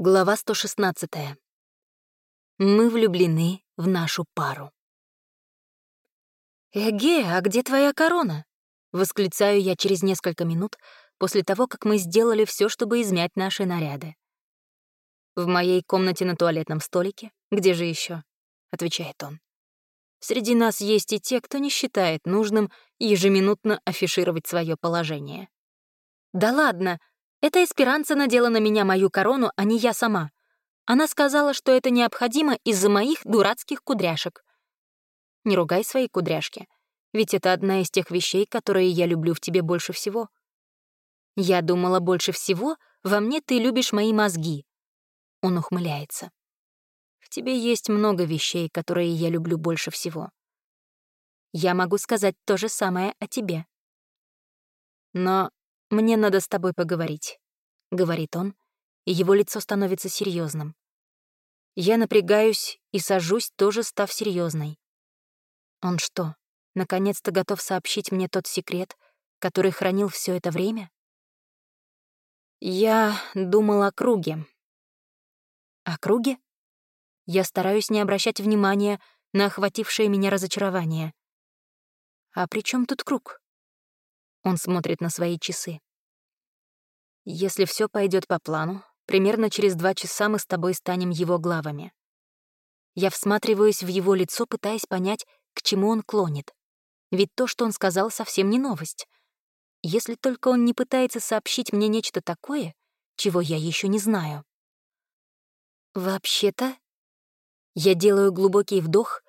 Глава 116. Мы влюблены в нашу пару. «Эге, а где твоя корона?» — восклицаю я через несколько минут после того, как мы сделали все, чтобы измять наши наряды. «В моей комнате на туалетном столике? Где же еще? отвечает он. «Среди нас есть и те, кто не считает нужным ежеминутно афишировать свое положение». «Да ладно!» Это эсперанца надела на меня мою корону, а не я сама. Она сказала, что это необходимо из-за моих дурацких кудряшек. Не ругай свои кудряшки, ведь это одна из тех вещей, которые я люблю в тебе больше всего. Я думала, больше всего во мне ты любишь мои мозги. Он ухмыляется. В тебе есть много вещей, которые я люблю больше всего. Я могу сказать то же самое о тебе. Но «Мне надо с тобой поговорить», — говорит он, и его лицо становится серьезным. Я напрягаюсь и сажусь, тоже став серьезной. Он что, наконец-то готов сообщить мне тот секрет, который хранил все это время? Я думал о круге. О круге? Я стараюсь не обращать внимания на охватившее меня разочарование. А при чем тут круг? Он смотрит на свои часы. Если все пойдет по плану, примерно через два часа мы с тобой станем его главами. Я всматриваюсь в его лицо, пытаясь понять, к чему он клонит. Ведь то, что он сказал, совсем не новость. Если только он не пытается сообщить мне нечто такое, чего я еще не знаю. Вообще-то, я делаю глубокий вдох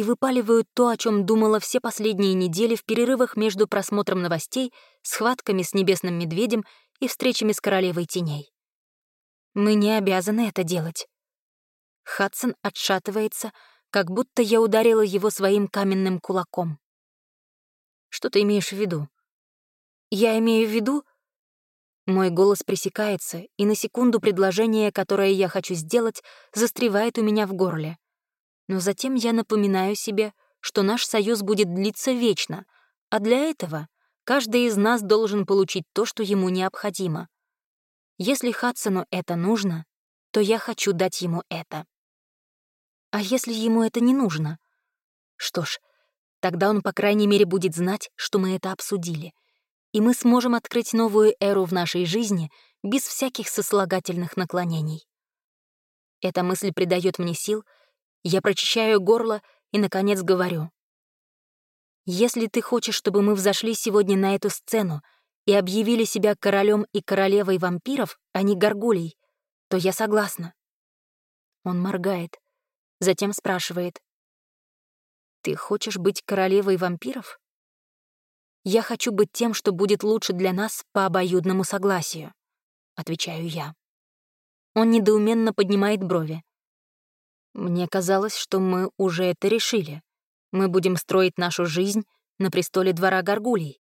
и выпаливают то, о чем думала все последние недели в перерывах между просмотром новостей, схватками с небесным медведем и встречами с королевой теней. Мы не обязаны это делать. Хадсон отшатывается, как будто я ударила его своим каменным кулаком. Что ты имеешь в виду? Я имею в виду... Мой голос пресекается, и на секунду предложение, которое я хочу сделать, застревает у меня в горле. Но затем я напоминаю себе, что наш союз будет длиться вечно, а для этого каждый из нас должен получить то, что ему необходимо. Если Хадсону это нужно, то я хочу дать ему это. А если ему это не нужно? Что ж, тогда он, по крайней мере, будет знать, что мы это обсудили, и мы сможем открыть новую эру в нашей жизни без всяких сослагательных наклонений. Эта мысль придает мне сил — я прочищаю горло и, наконец, говорю. «Если ты хочешь, чтобы мы взошли сегодня на эту сцену и объявили себя королем и королевой вампиров, а не горгулей, то я согласна». Он моргает, затем спрашивает. «Ты хочешь быть королевой вампиров?» «Я хочу быть тем, что будет лучше для нас по обоюдному согласию», — отвечаю я. Он недоуменно поднимает брови. Мне казалось, что мы уже это решили. Мы будем строить нашу жизнь на престоле двора Гаргулей.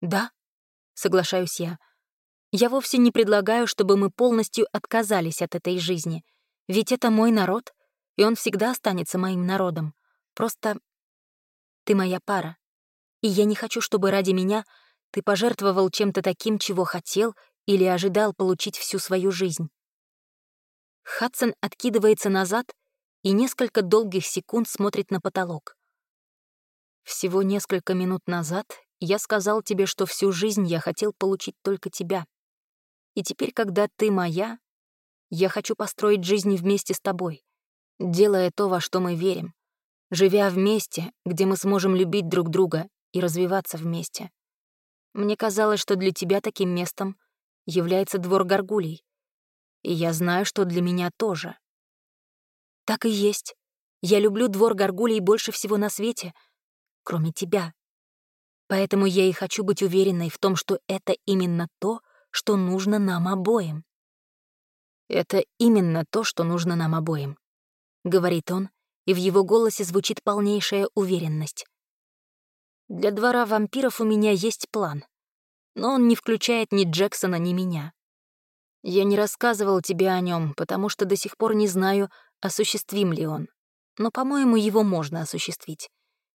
Да, соглашаюсь я. Я вовсе не предлагаю, чтобы мы полностью отказались от этой жизни, ведь это мой народ, и он всегда останется моим народом. Просто ты моя пара, и я не хочу, чтобы ради меня ты пожертвовал чем-то таким, чего хотел или ожидал получить всю свою жизнь. Хадсон откидывается назад и несколько долгих секунд смотрит на потолок. «Всего несколько минут назад я сказал тебе, что всю жизнь я хотел получить только тебя. И теперь, когда ты моя, я хочу построить жизнь вместе с тобой, делая то, во что мы верим, живя вместе, где мы сможем любить друг друга и развиваться вместе. Мне казалось, что для тебя таким местом является двор горгулей, и я знаю, что для меня тоже. Так и есть. Я люблю двор горгулей больше всего на свете, кроме тебя. Поэтому я и хочу быть уверенной в том, что это именно то, что нужно нам обоим. «Это именно то, что нужно нам обоим», — говорит он, и в его голосе звучит полнейшая уверенность. «Для двора вампиров у меня есть план, но он не включает ни Джексона, ни меня. Я не рассказывал тебе о нем, потому что до сих пор не знаю, осуществим ли он. Но, по-моему, его можно осуществить.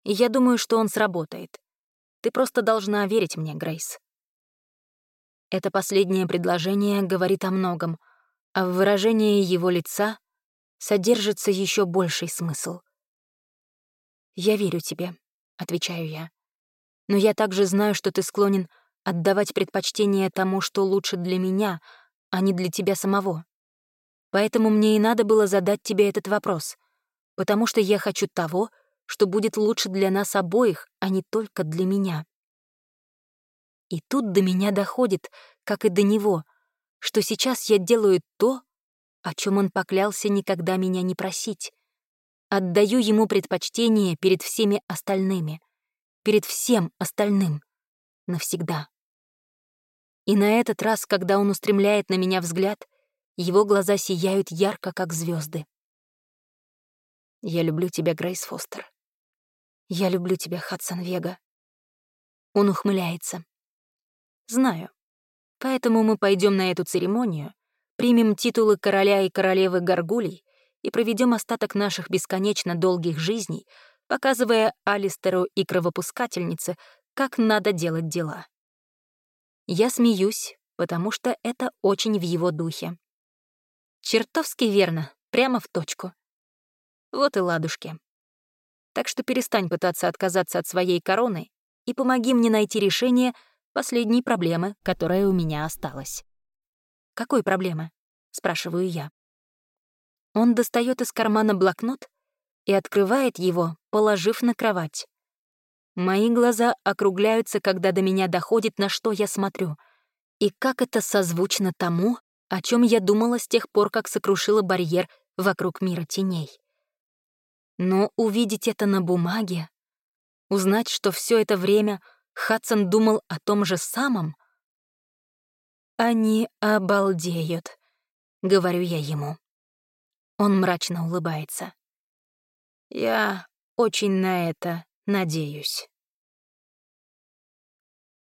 И я думаю, что он сработает. Ты просто должна верить мне, Грейс. Это последнее предложение говорит о многом. а в выражении его лица содержится еще больший смысл. «Я верю тебе», — отвечаю я. «Но я также знаю, что ты склонен отдавать предпочтение тому, что лучше для меня, а не для тебя самого. Поэтому мне и надо было задать тебе этот вопрос, потому что я хочу того, что будет лучше для нас обоих, а не только для меня. И тут до меня доходит, как и до него, что сейчас я делаю то, о чем он поклялся никогда меня не просить. Отдаю ему предпочтение перед всеми остальными, перед всем остальным, навсегда. И на этот раз, когда он устремляет на меня взгляд, его глаза сияют ярко, как звезды. «Я люблю тебя, Грейс Фостер. Я люблю тебя, Хадсон Вега». Он ухмыляется. «Знаю. Поэтому мы пойдем на эту церемонию, примем титулы короля и королевы Гаргулей и проведем остаток наших бесконечно долгих жизней, показывая Алистеру и кровопускательнице, как надо делать дела. Я смеюсь, потому что это очень в его духе. Чертовски верно, прямо в точку. Вот и ладушки. Так что перестань пытаться отказаться от своей короны и помоги мне найти решение последней проблемы, которая у меня осталась. «Какой проблемы?» — спрашиваю я. Он достает из кармана блокнот и открывает его, положив на кровать. Мои глаза округляются, когда до меня доходит, на что я смотрю, и как это созвучно тому, о чем я думала с тех пор, как сокрушила барьер вокруг мира теней. Но увидеть это на бумаге, узнать, что все это время Хадсон думал о том же самом, «Они обалдеют», — говорю я ему. Он мрачно улыбается. «Я очень на это надеюсь».